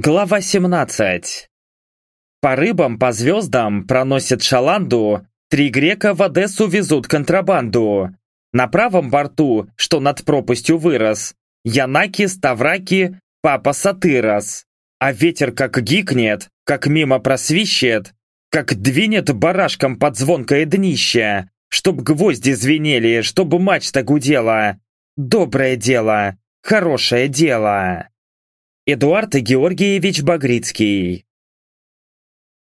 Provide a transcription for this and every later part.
Глава 17 По рыбам, по звездам проносит шаланду, три грека в Одессу везут контрабанду. На правом борту, что над пропастью вырос, Янаки, Ставраки, Папа Сатырос. А ветер как гикнет, как мимо просвищет, как двинет барашком под звонкое днище, чтоб гвозди звенели, чтоб мачта гудела. Доброе дело, хорошее дело. Эдуард Георгиевич Багрицкий.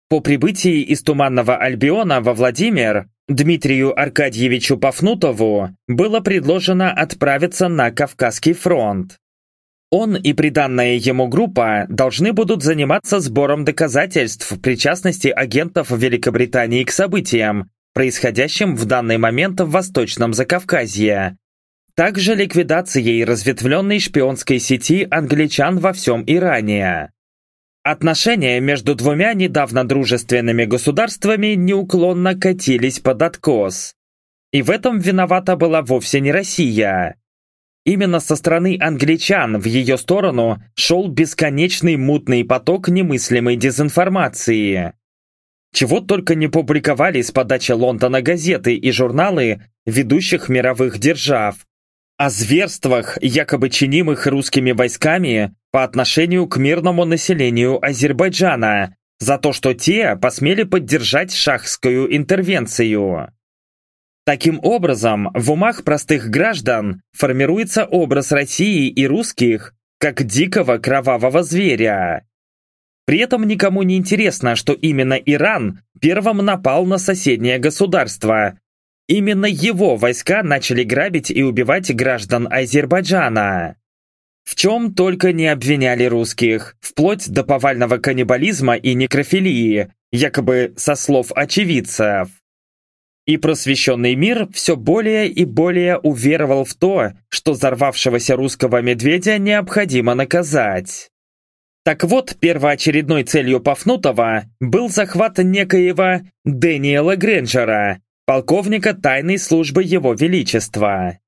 По прибытии из Туманного Альбиона во Владимир Дмитрию Аркадьевичу Пафнутову было предложено отправиться на Кавказский фронт. Он и приданная ему группа должны будут заниматься сбором доказательств причастности агентов Великобритании к событиям, происходящим в данный момент в Восточном Закавказье, также ликвидацией разветвленной шпионской сети англичан во всем Иране. Отношения между двумя недавно дружественными государствами неуклонно катились под откос. И в этом виновата была вовсе не Россия. Именно со стороны англичан в ее сторону шел бесконечный мутный поток немыслимой дезинформации. Чего только не публиковали с подачи Лондона газеты и журналы ведущих мировых держав, о зверствах, якобы чинимых русскими войсками по отношению к мирному населению Азербайджана за то, что те посмели поддержать шахскую интервенцию. Таким образом, в умах простых граждан формируется образ России и русских как дикого кровавого зверя. При этом никому не интересно, что именно Иран первым напал на соседнее государство, Именно его войска начали грабить и убивать граждан Азербайджана. В чем только не обвиняли русских, вплоть до повального каннибализма и некрофилии, якобы со слов очевидцев. И просвещенный мир все более и более уверовал в то, что взорвавшегося русского медведя необходимо наказать. Так вот, первоочередной целью Пафнутова был захват некоего Дэниела Грэнджера, полковника тайной службы Его Величества.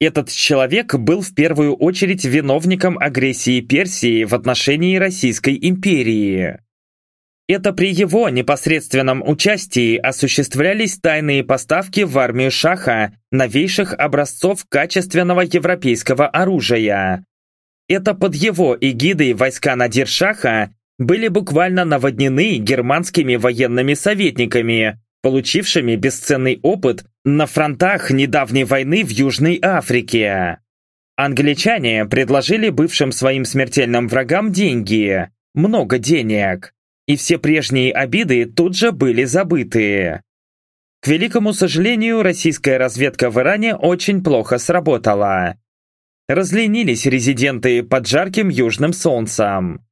Этот человек был в первую очередь виновником агрессии Персии в отношении Российской империи. Это при его непосредственном участии осуществлялись тайные поставки в армию Шаха новейших образцов качественного европейского оружия. Это под его эгидой войска Надир Шаха были буквально наводнены германскими военными советниками, получившими бесценный опыт на фронтах недавней войны в Южной Африке. Англичане предложили бывшим своим смертельным врагам деньги, много денег, и все прежние обиды тут же были забыты. К великому сожалению, российская разведка в Иране очень плохо сработала. Разленились резиденты под жарким южным солнцем.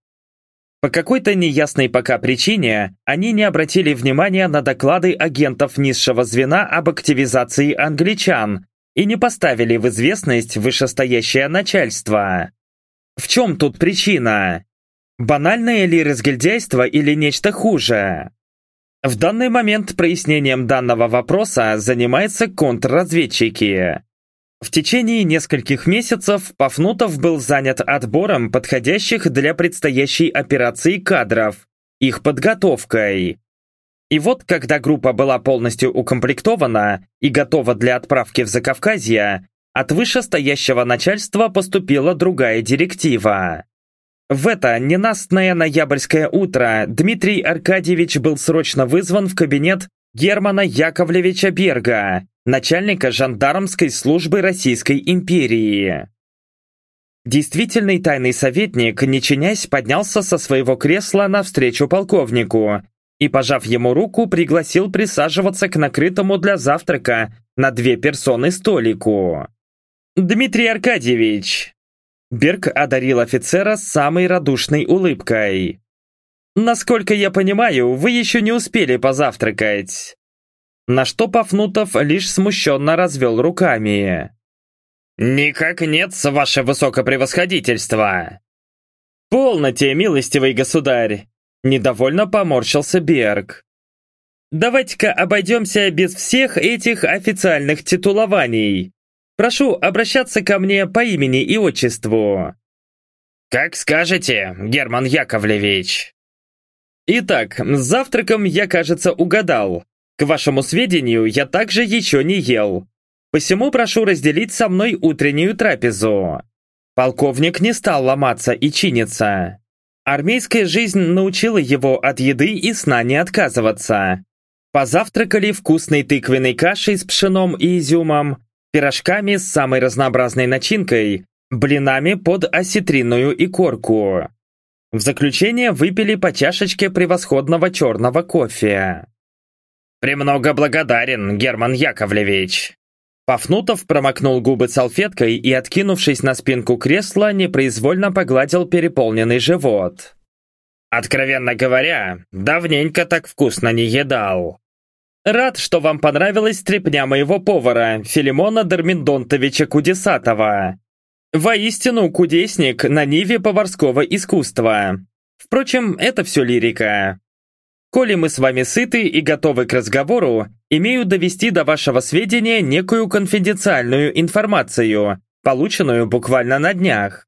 По какой-то неясной пока причине они не обратили внимания на доклады агентов низшего звена об активизации англичан и не поставили в известность вышестоящее начальство. В чем тут причина? Банальное ли разгильдяйство или нечто хуже? В данный момент прояснением данного вопроса занимаются контрразведчики. В течение нескольких месяцев Пафнутов был занят отбором подходящих для предстоящей операции кадров, их подготовкой. И вот, когда группа была полностью укомплектована и готова для отправки в Закавказье, от вышестоящего начальства поступила другая директива. В это ненастное ноябрьское утро Дмитрий Аркадьевич был срочно вызван в кабинет Германа Яковлевича Берга, начальника жандармской службы Российской империи. Действительный тайный советник, не чинясь, поднялся со своего кресла навстречу полковнику и, пожав ему руку, пригласил присаживаться к накрытому для завтрака на две персоны столику. «Дмитрий Аркадьевич!» Берг одарил офицера самой радушной улыбкой. «Насколько я понимаю, вы еще не успели позавтракать. На что Пафнутов лишь смущенно развел руками. «Никак нет, ваше высокопревосходительство!» «Полноте, милостивый государь!» Недовольно поморщился Берг. «Давайте-ка обойдемся без всех этих официальных титулований. Прошу обращаться ко мне по имени и отчеству». «Как скажете, Герман Яковлевич!» Итак, с завтраком я, кажется, угадал. К вашему сведению, я также еще не ел. Посему прошу разделить со мной утреннюю трапезу. Полковник не стал ломаться и чиниться. Армейская жизнь научила его от еды и сна не отказываться. Позавтракали вкусной тыквенной кашей с пшеном и изюмом, пирожками с самой разнообразной начинкой, блинами под осетринную икорку. В заключение выпили по чашечке превосходного черного кофе. «Премного благодарен, Герман Яковлевич!» Пафнутов промокнул губы салфеткой и, откинувшись на спинку кресла, непроизвольно погладил переполненный живот. «Откровенно говоря, давненько так вкусно не едал. Рад, что вам понравилась стряпня моего повара, Филимона Дерминдонтовича Кудесатова. Воистину, кудесник на ниве поварского искусства. Впрочем, это все лирика. Коли мы с вами сыты и готовы к разговору, имею довести до вашего сведения некую конфиденциальную информацию, полученную буквально на днях.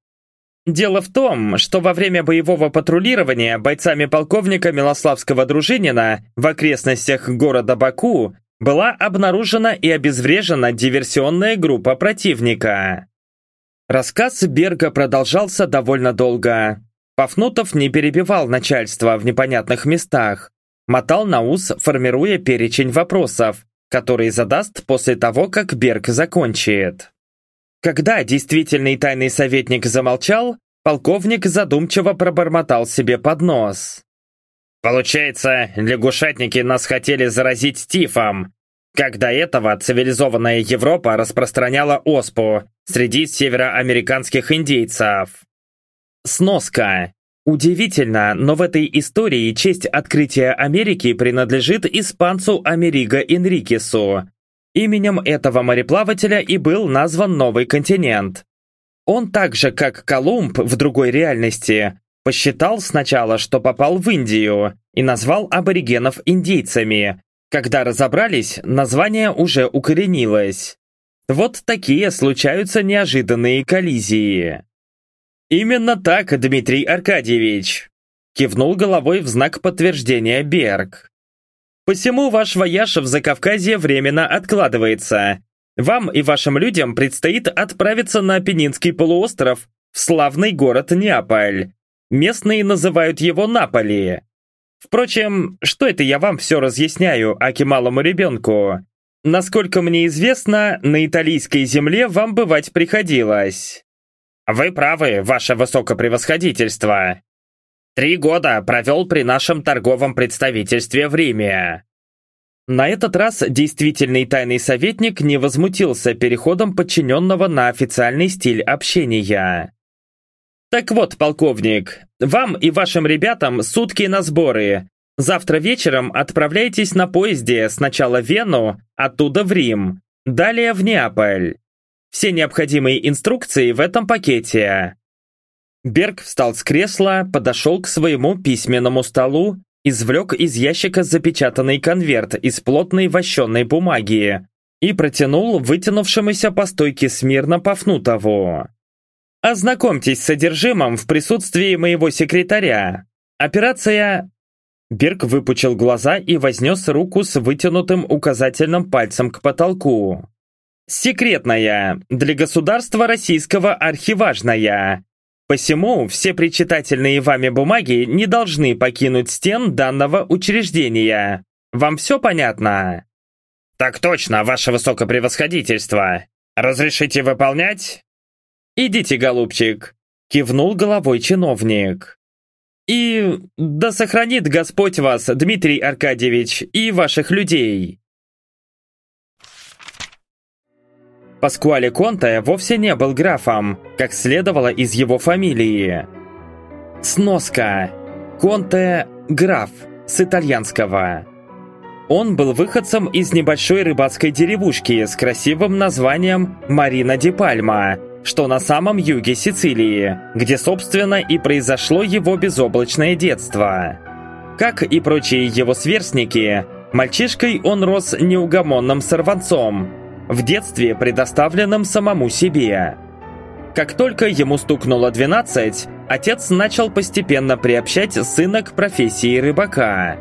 Дело в том, что во время боевого патрулирования бойцами полковника Милославского Дружинина в окрестностях города Баку была обнаружена и обезврежена диверсионная группа противника. Рассказ Берга продолжался довольно долго. Пафнутов не перебивал начальство в непонятных местах, мотал на ус, формируя перечень вопросов, которые задаст после того, как Берг закончит. Когда действительный тайный советник замолчал, полковник задумчиво пробормотал себе под нос. «Получается, лягушатники нас хотели заразить тифом, как до этого цивилизованная Европа распространяла оспу среди североамериканских индейцев. Сноска. Удивительно, но в этой истории честь открытия Америки принадлежит испанцу Америго Энрикесу, Именем этого мореплавателя и был назван новый континент. Он так же, как Колумб в другой реальности, посчитал сначала, что попал в Индию, и назвал аборигенов индейцами. Когда разобрались, название уже укоренилось. Вот такие случаются неожиданные коллизии. «Именно так, Дмитрий Аркадьевич!» Кивнул головой в знак подтверждения Берг. Посему ваш вояж в Закавказье временно откладывается. Вам и вашим людям предстоит отправиться на Апеннинский полуостров, в славный город Неаполь. Местные называют его Наполи. Впрочем, что это я вам все разъясняю, аки малому ребенку? Насколько мне известно, на итальянской земле вам бывать приходилось. Вы правы, ваше высокопревосходительство. Три года провел при нашем торговом представительстве в Риме. На этот раз действительный тайный советник не возмутился переходом подчиненного на официальный стиль общения. «Так вот, полковник, вам и вашим ребятам сутки на сборы. Завтра вечером отправляйтесь на поезде сначала в Вену, оттуда в Рим, далее в Неаполь. Все необходимые инструкции в этом пакете. Берг встал с кресла, подошел к своему письменному столу, извлек из ящика запечатанный конверт из плотной вощенной бумаги и протянул вытянувшемуся по стойке смирно Пафнутову. «Ознакомьтесь с содержимым в присутствии моего секретаря. Операция...» Берг выпучил глаза и вознес руку с вытянутым указательным пальцем к потолку. «Секретная, для государства российского архиважная, Посему все причитательные вами бумаги не должны покинуть стен данного учреждения. Вам все понятно? Так точно, ваше высокопревосходительство. Разрешите выполнять? Идите, голубчик, кивнул головой чиновник. И да сохранит Господь вас, Дмитрий Аркадьевич, и ваших людей. Паскуале Конте вовсе не был графом, как следовало из его фамилии. Сноска. Конте – граф, с итальянского. Он был выходцем из небольшой рыбацкой деревушки с красивым названием Марина ди Пальма, что на самом юге Сицилии, где, собственно, и произошло его безоблачное детство. Как и прочие его сверстники, мальчишкой он рос неугомонным сорванцом, в детстве предоставленном самому себе. Как только ему стукнуло 12, отец начал постепенно приобщать сына к профессии рыбака.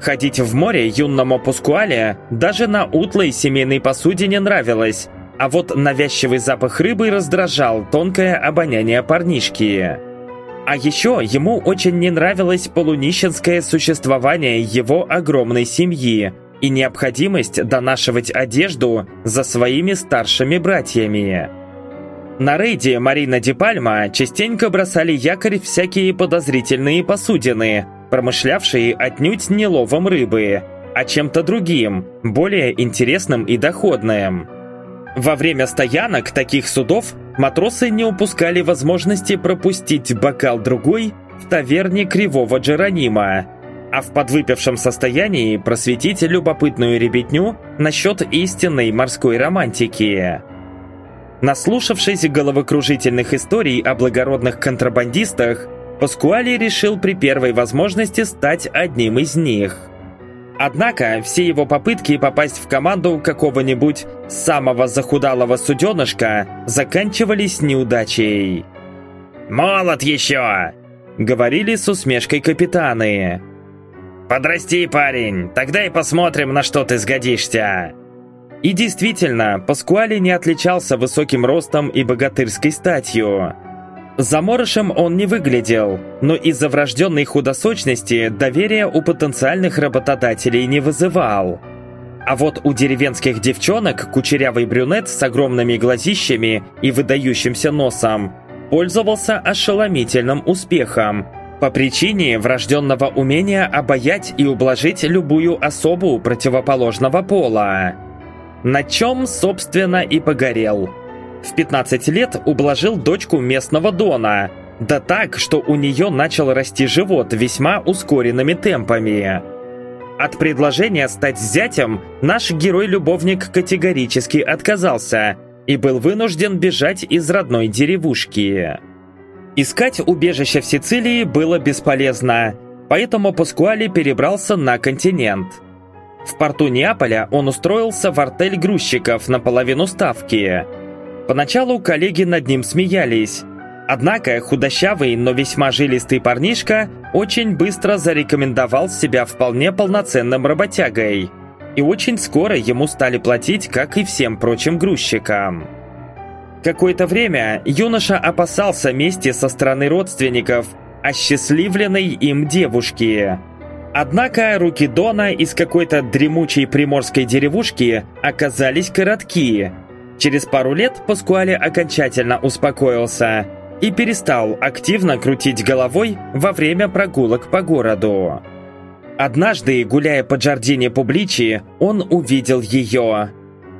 Ходить в море юному Пускуале даже на утлой семейной посуде не нравилось, а вот навязчивый запах рыбы раздражал тонкое обоняние парнишки. А еще ему очень не нравилось полунищенское существование его огромной семьи и необходимость донашивать одежду за своими старшими братьями. На рейде Марина Ди Пальма частенько бросали якорь всякие подозрительные посудины, промышлявшие отнюдь не ловом рыбы, а чем-то другим, более интересным и доходным. Во время стоянок таких судов матросы не упускали возможности пропустить бокал другой в таверне Кривого Джеронима, а в подвыпившем состоянии просветить любопытную ребятню насчет истинной морской романтики. Наслушавшись головокружительных историй о благородных контрабандистах, Паскуали решил при первой возможности стать одним из них. Однако все его попытки попасть в команду какого-нибудь самого захудалого суденышка заканчивались неудачей. «Молод еще!» — говорили с усмешкой капитаны. «Подрасти, парень, тогда и посмотрим, на что ты сгодишься!» И действительно, Паскуали не отличался высоким ростом и богатырской статью. Заморышем он не выглядел, но из-за врожденной худосочности доверия у потенциальных работодателей не вызывал. А вот у деревенских девчонок кучерявый брюнет с огромными глазищами и выдающимся носом пользовался ошеломительным успехом по причине врожденного умения обаять и ублажить любую особу противоположного пола на чем, собственно, и погорел. В 15 лет ублажил дочку местного Дона, да так, что у нее начал расти живот весьма ускоренными темпами. От предложения стать зятем наш герой-любовник категорически отказался и был вынужден бежать из родной деревушки. Искать убежище в Сицилии было бесполезно, поэтому Паскуали перебрался на континент – в порту Неаполя он устроился в артель грузчиков на половину ставки. Поначалу коллеги над ним смеялись. Однако худощавый, но весьма жилистый парнишка очень быстро зарекомендовал себя вполне полноценным работягой. И очень скоро ему стали платить, как и всем прочим грузчикам. Какое-то время юноша опасался мести со стороны родственников, осчастливленной им девушки – Однако руки Дона из какой-то дремучей приморской деревушки оказались короткие. Через пару лет Паскуале окончательно успокоился и перестал активно крутить головой во время прогулок по городу. Однажды, гуляя по Джардине Публичи, он увидел ее.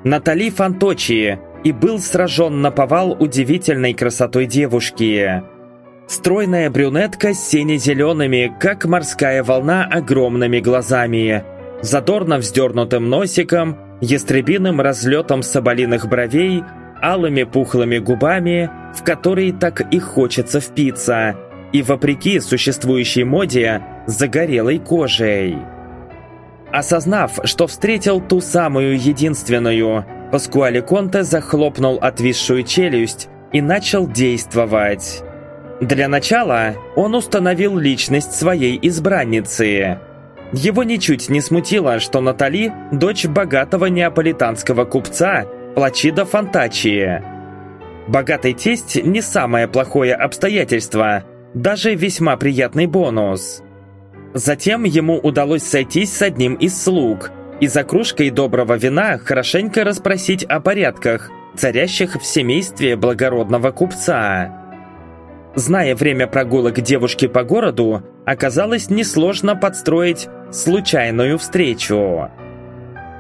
Натали Фанточи и был сражен на повал удивительной красотой девушки. Стройная брюнетка с сине-зелеными, как морская волна, огромными глазами, задорно вздернутым носиком, ястребиным разлетом соболиных бровей, алыми пухлыми губами, в которые так и хочется впиться, и, вопреки существующей моде, загорелой кожей. Осознав, что встретил ту самую единственную, Паскуале Конте захлопнул отвисшую челюсть и начал действовать. Для начала он установил личность своей избранницы. Его ничуть не смутило, что Натали – дочь богатого неаполитанского купца Плачида Фантачи. Богатый тесть – не самое плохое обстоятельство, даже весьма приятный бонус. Затем ему удалось сойтись с одним из слуг и за кружкой доброго вина хорошенько расспросить о порядках, царящих в семействе благородного купца. Зная время прогулок девушки по городу, оказалось несложно подстроить случайную встречу.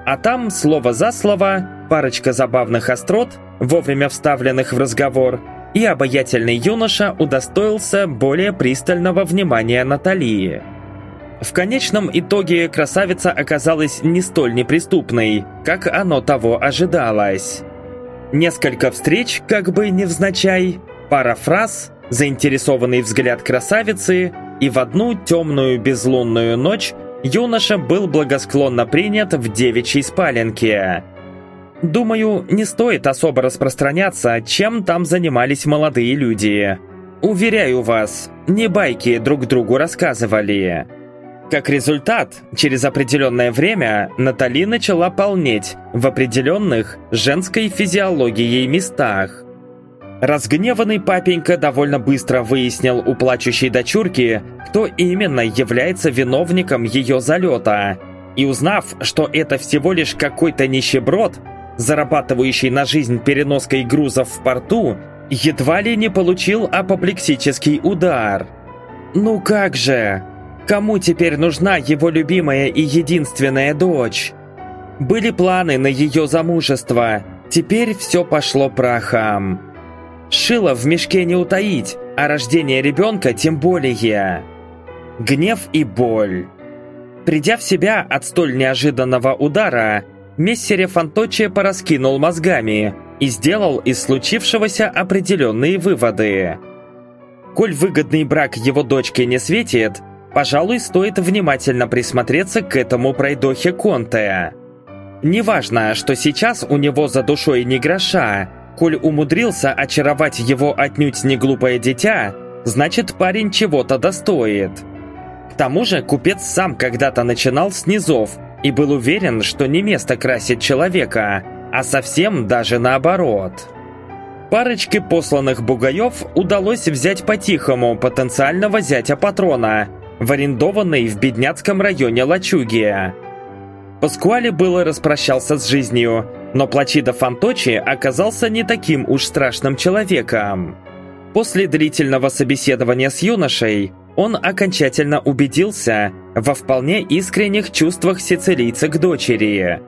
А там, слово за слово, парочка забавных острот, вовремя вставленных в разговор, и обаятельный юноша удостоился более пристального внимания Натальи. В конечном итоге красавица оказалась не столь неприступной, как оно того ожидалось. Несколько встреч, как бы невзначай, пара фраз, заинтересованный взгляд красавицы, и в одну темную безлунную ночь юноша был благосклонно принят в девичьей спаленке. Думаю, не стоит особо распространяться, чем там занимались молодые люди. Уверяю вас, не байки друг другу рассказывали. Как результат, через определенное время Натали начала полнеть в определенных женской физиологией местах. Разгневанный папенька довольно быстро выяснил у плачущей дочурки, кто именно является виновником ее залета. И узнав, что это всего лишь какой-то нищеброд, зарабатывающий на жизнь переноской грузов в порту, едва ли не получил апоплексический удар. Ну как же? Кому теперь нужна его любимая и единственная дочь? Были планы на ее замужество, теперь все пошло прахом. Шило в мешке не утаить, а рождение ребенка тем более. Гнев и боль. Придя в себя от столь неожиданного удара, Мессере Фанточи пораскинул мозгами и сделал из случившегося определенные выводы. Коль выгодный брак его дочке не светит, пожалуй, стоит внимательно присмотреться к этому пройдохе Конте. Неважно, что сейчас у него за душой не гроша, коль умудрился очаровать его отнюдь не глупое дитя, значит парень чего-то достоит. К тому же купец сам когда-то начинал с низов и был уверен, что не место красит человека, а совсем даже наоборот. Парочке посланных бугаев удалось взять по-тихому потенциального зятя патрона в арендованной в бедняцком районе лачуги. Паскуале было распрощался с жизнью, но Плачидо Фанточи оказался не таким уж страшным человеком. После длительного собеседования с юношей он окончательно убедился во вполне искренних чувствах сицилийца к дочери.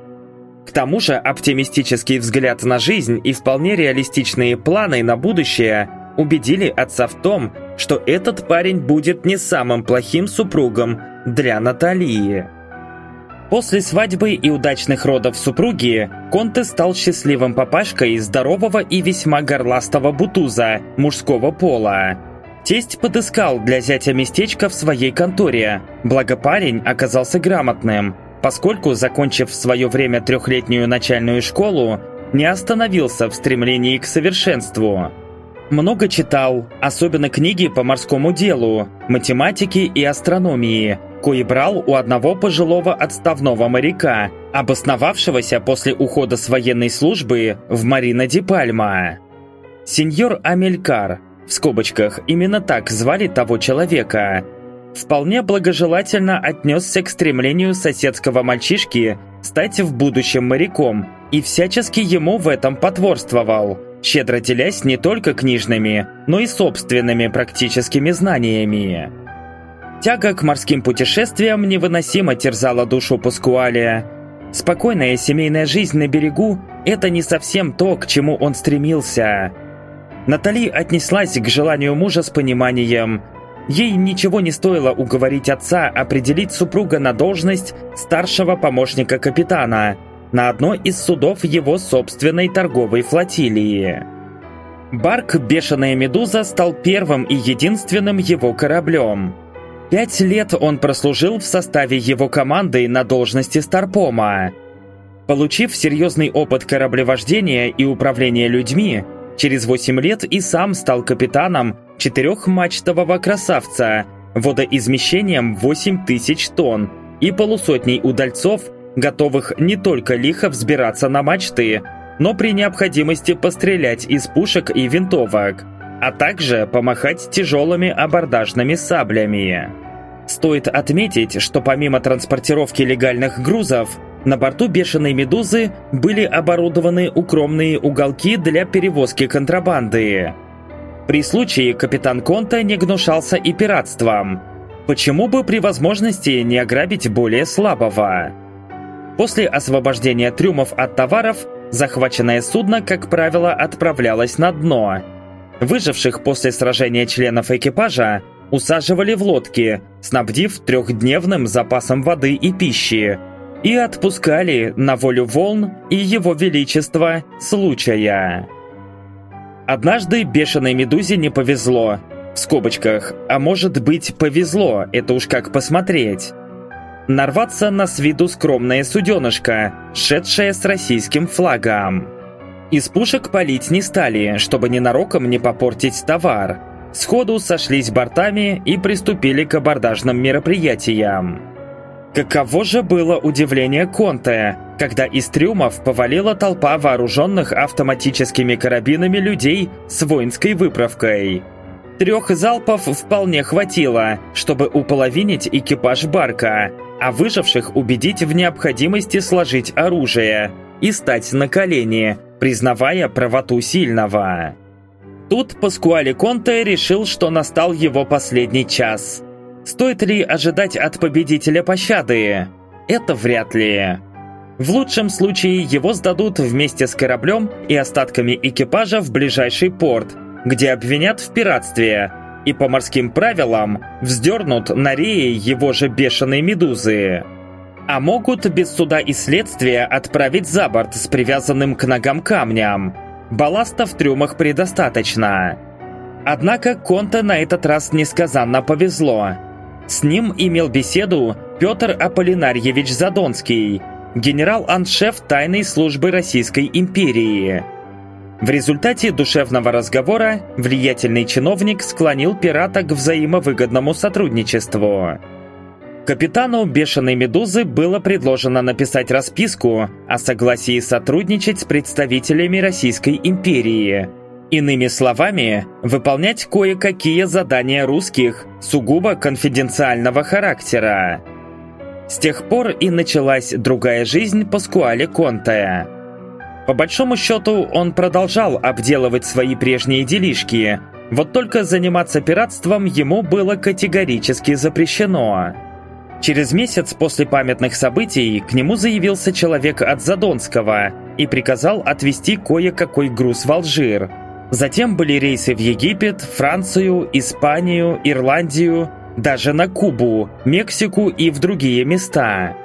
К тому же оптимистический взгляд на жизнь и вполне реалистичные планы на будущее убедили отца в том, что этот парень будет не самым плохим супругом для Наталии. После свадьбы и удачных родов супруги, Конте стал счастливым папашкой здорового и весьма горластого бутуза мужского пола. Тесть подыскал для зятя местечко в своей конторе, благо парень оказался грамотным, поскольку, закончив в свое время трехлетнюю начальную школу, не остановился в стремлении к совершенству. Много читал, особенно книги по морскому делу, математике и астрономии, кои брал у одного пожилого отставного моряка, обосновавшегося после ухода с военной службы в Марина Ди Пальма. Сеньор Амелькар – в скобочках именно так звали того человека, вполне благожелательно отнесся к стремлению соседского мальчишки стать в будущем моряком и всячески ему в этом потворствовал, щедро делясь не только книжными, но и собственными практическими знаниями. Тяга к морским путешествиям невыносимо терзала душу Паскуалия. Спокойная семейная жизнь на берегу – это не совсем то, к чему он стремился – Натали отнеслась к желанию мужа с пониманием. Ей ничего не стоило уговорить отца определить супруга на должность старшего помощника капитана на одно из судов его собственной торговой флотилии. Барк «Бешеная медуза» стал первым и единственным его кораблем. Пять лет он прослужил в составе его команды на должности Старпома. Получив серьезный опыт кораблевождения и управления людьми, Через 8 лет и сам стал капитаном четырехмачтового красавца водоизмещением 8 тысяч тонн и полусотней удальцов, готовых не только лихо взбираться на мачты, но при необходимости пострелять из пушек и винтовок, а также помахать тяжелыми абордажными саблями. Стоит отметить, что помимо транспортировки легальных грузов, на борту «Бешеной Медузы» были оборудованы укромные уголки для перевозки контрабанды. При случае капитан Конта не гнушался и пиратством. Почему бы при возможности не ограбить более слабого? После освобождения трюмов от товаров, захваченное судно, как правило, отправлялось на дно. Выживших после сражения членов экипажа усаживали в лодки, снабдив трехдневным запасом воды и пищи, и отпускали на волю волн и его величества случая. Однажды бешеной медузе не повезло. В скобочках, а может быть повезло, это уж как посмотреть. Нарваться на с виду скромное суденышко, шедшее с российским флагом. Из пушек палить не стали, чтобы ненароком не попортить товар. сходу сошлись бортами и приступили к абордажным мероприятиям. Каково же было удивление Конте, когда из трюмов повалила толпа вооруженных автоматическими карабинами людей с воинской выправкой. Трех залпов вполне хватило, чтобы уполовинить экипаж барка, а выживших убедить в необходимости сложить оружие и стать на колени, признавая правоту сильного. Тут Паскуале Конте решил, что настал его последний час. Стоит ли ожидать от победителя пощады? Это вряд ли. В лучшем случае его сдадут вместе с кораблем и остатками экипажа в ближайший порт, где обвинят в пиратстве и по морским правилам вздернут на рее его же бешеной медузы. А могут без суда и следствия отправить за борт с привязанным к ногам камнем. Балласта в трюмах предостаточно. Однако Конте на этот раз несказанно повезло. С ним имел беседу Петр Аполлинарьевич Задонский, генерал-аншеф тайной службы Российской империи. В результате душевного разговора влиятельный чиновник склонил пирата к взаимовыгодному сотрудничеству. Капитану «Бешеной Медузы» было предложено написать расписку о согласии сотрудничать с представителями Российской империи. Иными словами, выполнять кое-какие задания русских сугубо конфиденциального характера. С тех пор и началась другая жизнь Паскуале Конте. По большому счету, он продолжал обделывать свои прежние делишки, вот только заниматься пиратством ему было категорически запрещено. Через месяц после памятных событий к нему заявился человек от Задонского и приказал отвезти кое-какой груз в Алжир. Затем были рейсы в Египет, Францию, Испанию, Ирландию, даже на Кубу, Мексику и в другие места.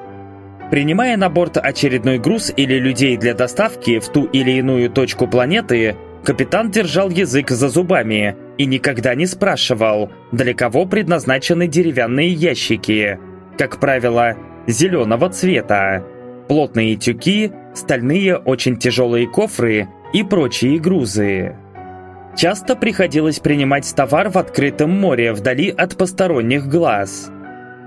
Принимая на борт очередной груз или людей для доставки в ту или иную точку планеты, капитан держал язык за зубами и никогда не спрашивал, для кого предназначены деревянные ящики – как правило, зеленого цвета, плотные тюки, стальные очень тяжелые кофры и прочие грузы. Часто приходилось принимать товар в открытом море вдали от посторонних глаз.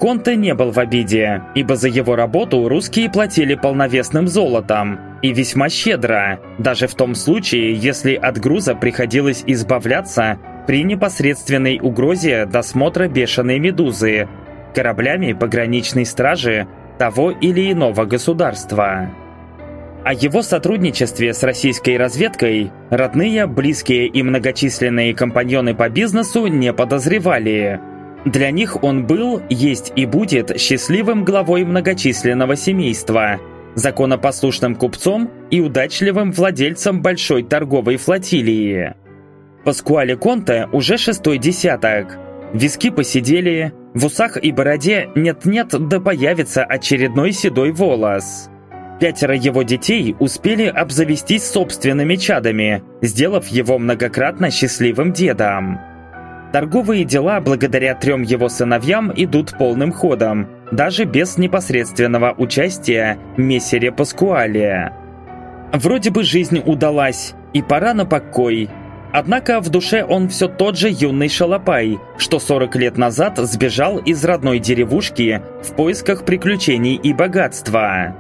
Конте не был в обиде, ибо за его работу русские платили полновесным золотом и весьма щедро, даже в том случае, если от груза приходилось избавляться при непосредственной угрозе досмотра бешеной медузы кораблями пограничной стражи того или иного государства. О его сотрудничестве с российской разведкой родные, близкие и многочисленные компаньоны по бизнесу не подозревали. Для них он был, есть и будет счастливым главой многочисленного семейства, законопослушным купцом и удачливым владельцем большой торговой флотилии. Паскуале Конте уже шестой десяток. Виски посидели, в усах и бороде нет-нет, да появится очередной седой волос. Пятеро его детей успели обзавестись собственными чадами, сделав его многократно счастливым дедом. Торговые дела благодаря трем его сыновьям идут полным ходом, даже без непосредственного участия мессере Паскуале. Вроде бы жизнь удалась, и пора на покой, Однако в душе он все тот же юный шалопай, что 40 лет назад сбежал из родной деревушки в поисках приключений и богатства.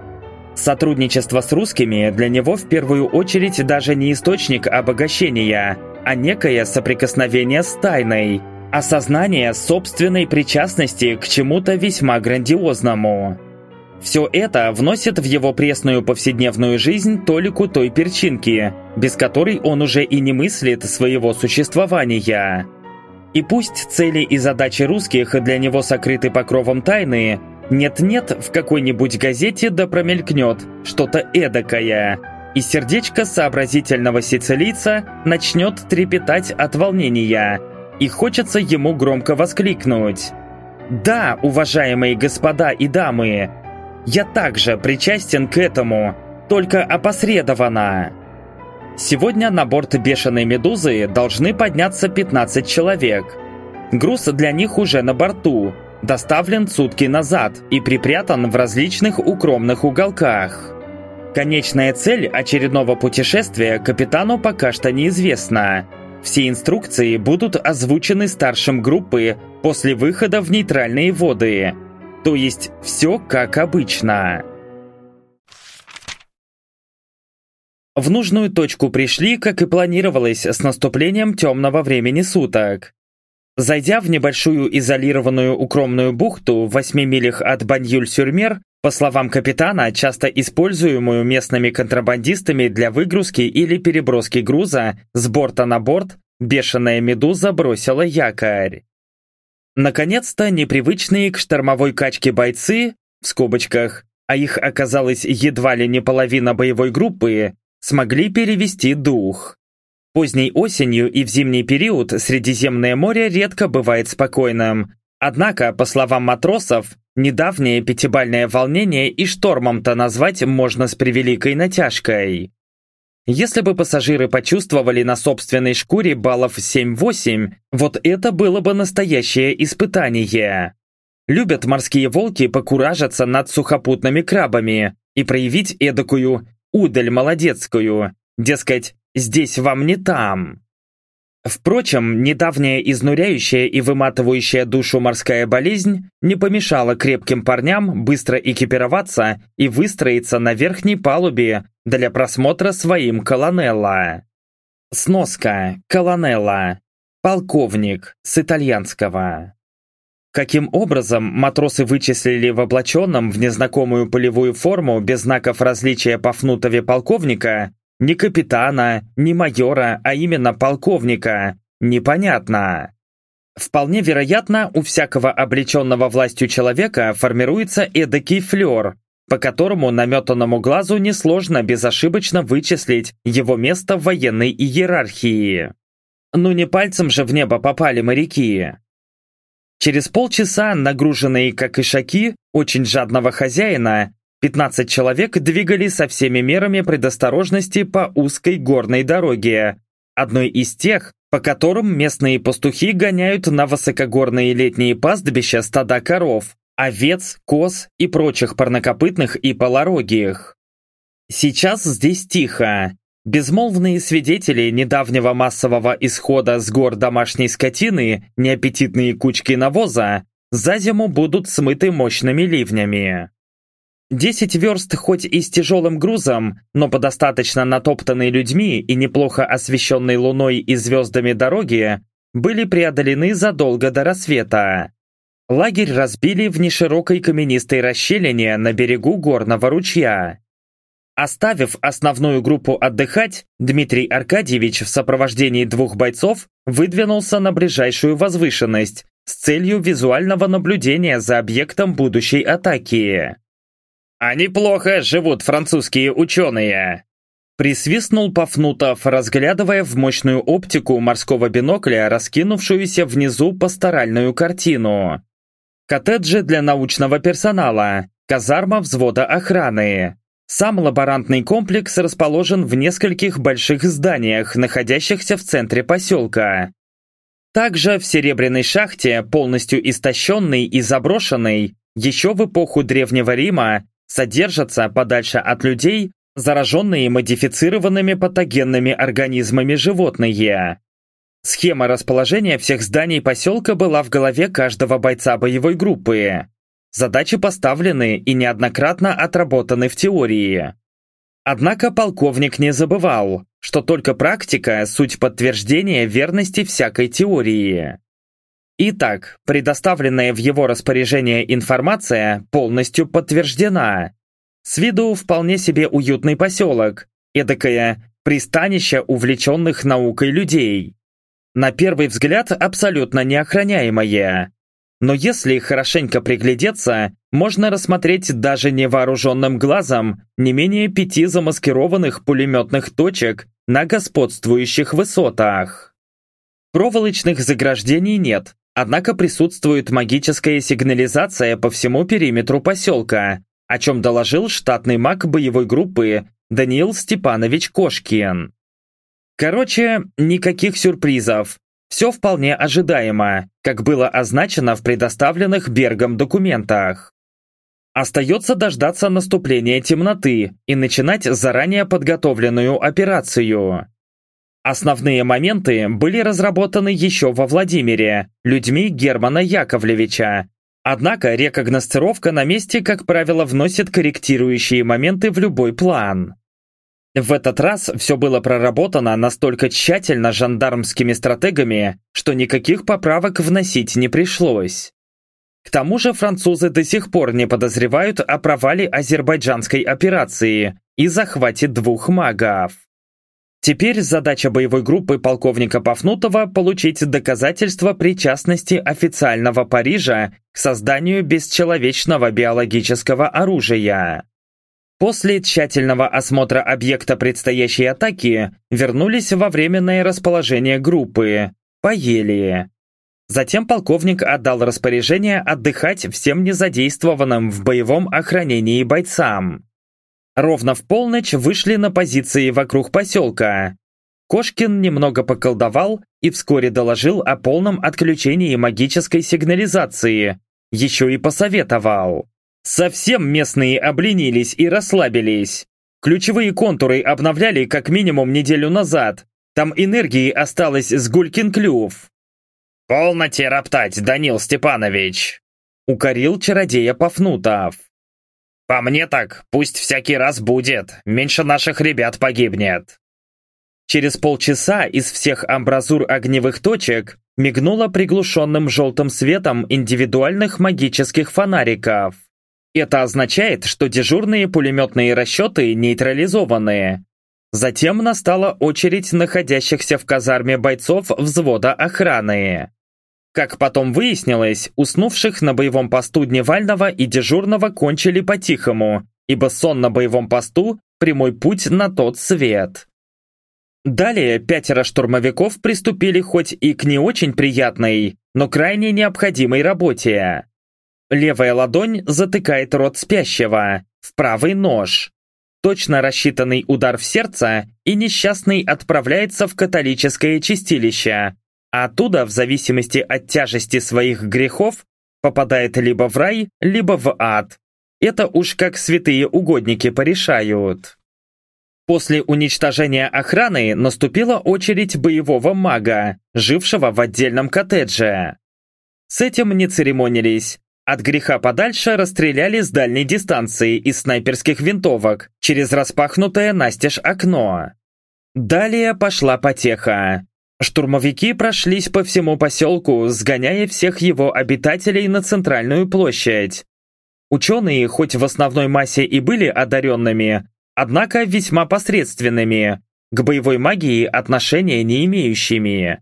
Сотрудничество с русскими для него в первую очередь даже не источник обогащения, а некое соприкосновение с тайной, осознание собственной причастности к чему-то весьма грандиозному. Все это вносит в его пресную повседневную жизнь толику той перчинки, без которой он уже и не мыслит своего существования. И пусть цели и задачи русских для него сокрыты покровом тайны, нет-нет, в какой-нибудь газете да промелькнет что-то эдакое, и сердечко сообразительного сицилийца начнет трепетать от волнения, и хочется ему громко воскликнуть. «Да, уважаемые господа и дамы, я также причастен к этому, только опосредованно. Сегодня на борт бешеной медузы должны подняться 15 человек. Груз для них уже на борту, доставлен сутки назад и припрятан в различных укромных уголках. Конечная цель очередного путешествия капитану пока что неизвестна. Все инструкции будут озвучены старшим группы после выхода в нейтральные воды. То есть все как обычно. В нужную точку пришли, как и планировалось, с наступлением темного времени суток. Зайдя в небольшую изолированную укромную бухту в 8 милях от Баньюль-Сюрмер, по словам капитана, часто используемую местными контрабандистами для выгрузки или переброски груза с борта на борт, бешеная медуза бросила якорь. Наконец-то непривычные к штормовой качке бойцы, в скобочках, а их оказалось едва ли не половина боевой группы, смогли перевести дух. Поздней осенью и в зимний период Средиземное море редко бывает спокойным. Однако, по словам матросов, недавнее пятибальное волнение и штормом-то назвать можно с превеликой натяжкой. Если бы пассажиры почувствовали на собственной шкуре баллов 7-8, вот это было бы настоящее испытание. Любят морские волки покуражиться над сухопутными крабами и проявить эдакую удаль молодецкую, дескать, здесь вам не там. Впрочем, недавняя изнуряющая и выматывающая душу морская болезнь не помешала крепким парням быстро экипироваться и выстроиться на верхней палубе для просмотра своим колонелла. Сноска. Колонелла. Полковник. С итальянского. Каким образом матросы вычислили в облаченном в незнакомую полевую форму без знаков различия по Фнутове полковника, ни капитана, ни майора, а именно полковника, непонятно. Вполне вероятно, у всякого облеченного властью человека формируется эдакий флер, по которому наметанному глазу несложно безошибочно вычислить его место в военной иерархии. Ну не пальцем же в небо попали моряки. Через полчаса, нагруженные как ишаки, очень жадного хозяина, 15 человек двигали со всеми мерами предосторожности по узкой горной дороге, одной из тех, по которым местные пастухи гоняют на высокогорные летние пастбища стада коров, овец, коз и прочих парнокопытных и полорогих. Сейчас здесь тихо, Безмолвные свидетели недавнего массового исхода с гор домашней скотины, неаппетитные кучки навоза, за зиму будут смыты мощными ливнями. Десять верст хоть и с тяжелым грузом, но по достаточно натоптанной людьми и неплохо освещенной луной и звездами дороги, были преодолены задолго до рассвета. Лагерь разбили в неширокой каменистой расщелине на берегу горного ручья. Оставив основную группу отдыхать, Дмитрий Аркадьевич в сопровождении двух бойцов выдвинулся на ближайшую возвышенность с целью визуального наблюдения за объектом будущей атаки. «Они плохо живут, французские ученые!» Присвистнул Пафнутов, разглядывая в мощную оптику морского бинокля раскинувшуюся внизу пасторальную картину. Коттеджи для научного персонала, казарма взвода охраны, сам лаборантный комплекс расположен в нескольких больших зданиях, находящихся в центре поселка. Также в Серебряной шахте, полностью истощенной и заброшенной, еще в эпоху Древнего Рима, содержатся подальше от людей зараженные модифицированными патогенными организмами животные. Схема расположения всех зданий поселка была в голове каждого бойца боевой группы. Задачи поставлены и неоднократно отработаны в теории. Однако полковник не забывал, что только практика – суть подтверждения верности всякой теории. Итак, предоставленная в его распоряжение информация полностью подтверждена. С виду вполне себе уютный поселок, эдакое пристанище увлеченных наукой людей. На первый взгляд абсолютно неохраняемое, но если хорошенько приглядеться, можно рассмотреть даже невооруженным глазом не менее пяти замаскированных пулеметных точек на господствующих высотах. Проволочных заграждений нет, однако присутствует магическая сигнализация по всему периметру поселка, о чем доложил штатный маг боевой группы Даниил Степанович Кошкин. Короче, никаких сюрпризов, все вполне ожидаемо, как было означено в предоставленных Бергом документах. Остается дождаться наступления темноты и начинать заранее подготовленную операцию. Основные моменты были разработаны еще во Владимире людьми Германа Яковлевича. Однако рекогностировка на месте, как правило, вносит корректирующие моменты в любой план. В этот раз все было проработано настолько тщательно жандармскими стратегами, что никаких поправок вносить не пришлось. К тому же французы до сих пор не подозревают о провале азербайджанской операции и захвате двух магов. Теперь задача боевой группы полковника Пафнутова получить доказательства причастности официального Парижа к созданию бесчеловечного биологического оружия. После тщательного осмотра объекта предстоящей атаки вернулись во временное расположение группы, поели. Затем полковник отдал распоряжение отдыхать всем незадействованным в боевом охранении бойцам. Ровно в полночь вышли на позиции вокруг поселка. Кошкин немного поколдовал и вскоре доложил о полном отключении магической сигнализации. Еще и посоветовал. Совсем местные обленились и расслабились. Ключевые контуры обновляли как минимум неделю назад. Там энергии осталось с гулькин клюв. «Полноте роптать, Данил Степанович!» Укорил чародея Пафнутов. По мне так, пусть всякий раз будет, меньше наших ребят погибнет. Через полчаса из всех амбразур огневых точек мигнуло приглушенным желтым светом индивидуальных магических фонариков. Это означает, что дежурные пулеметные расчеты нейтрализованы. Затем настала очередь находящихся в казарме бойцов взвода охраны. Как потом выяснилось, уснувших на боевом посту Дневального и дежурного кончили по-тихому, ибо сон на боевом посту – прямой путь на тот свет. Далее пятеро штурмовиков приступили хоть и к не очень приятной, но крайне необходимой работе. Левая ладонь затыкает рот спящего, в правый нож. Точно рассчитанный удар в сердце, и несчастный отправляется в католическое чистилище, а оттуда, в зависимости от тяжести своих грехов, попадает либо в рай, либо в ад. Это уж как святые угодники порешают. После уничтожения охраны наступила очередь боевого мага, жившего в отдельном коттедже. С этим не церемонились. От греха подальше расстреляли с дальней дистанции из снайперских винтовок через распахнутое настежь окно. Далее пошла потеха. Штурмовики прошлись по всему поселку, сгоняя всех его обитателей на центральную площадь. Ученые, хоть в основной массе и были одаренными, однако весьма посредственными, к боевой магии отношения не имеющими.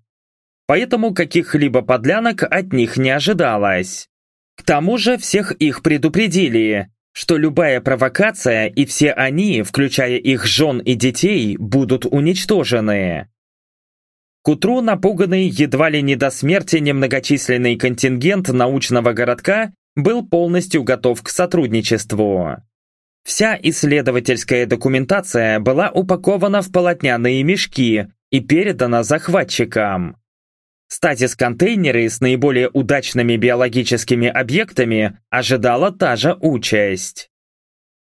Поэтому каких-либо подлянок от них не ожидалось. К тому же всех их предупредили, что любая провокация и все они, включая их жен и детей, будут уничтожены. К утру напуганный едва ли не до смерти немногочисленный контингент научного городка был полностью готов к сотрудничеству. Вся исследовательская документация была упакована в полотняные мешки и передана захватчикам. Стазис-контейнеры с наиболее удачными биологическими объектами ожидала та же участь.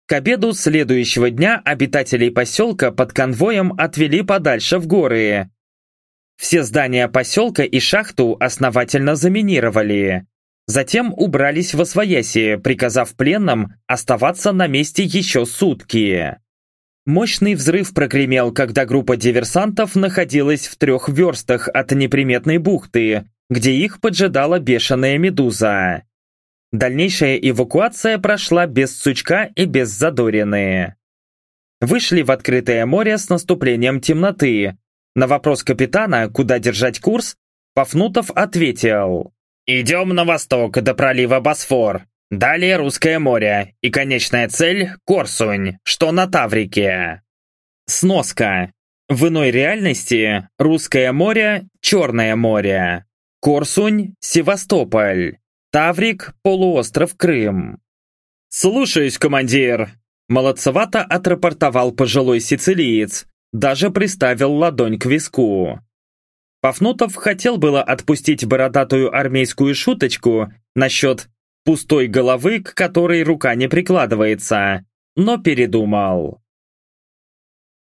К обеду следующего дня обитателей поселка под конвоем отвели подальше в горы, все здания поселка и шахту основательно заминировали. Затем убрались в Освояси, приказав пленным оставаться на месте еще сутки. Мощный взрыв прогремел, когда группа диверсантов находилась в трех верстах от неприметной бухты, где их поджидала бешеная медуза. Дальнейшая эвакуация прошла без сучка и без задорины. Вышли в открытое море с наступлением темноты, на вопрос капитана, куда держать курс, Пафнутов ответил «Идем на восток до пролива Босфор, далее Русское море и конечная цель – Корсунь, что на Таврике». Сноска. В иной реальности Русское море – Черное море, Корсунь – Севастополь, Таврик – полуостров Крым. «Слушаюсь, командир!» Молодцевато отрапортовал пожилой сицилиец, даже приставил ладонь к виску. Пафнутов хотел было отпустить бородатую армейскую шуточку насчет пустой головы, к которой рука не прикладывается, но передумал.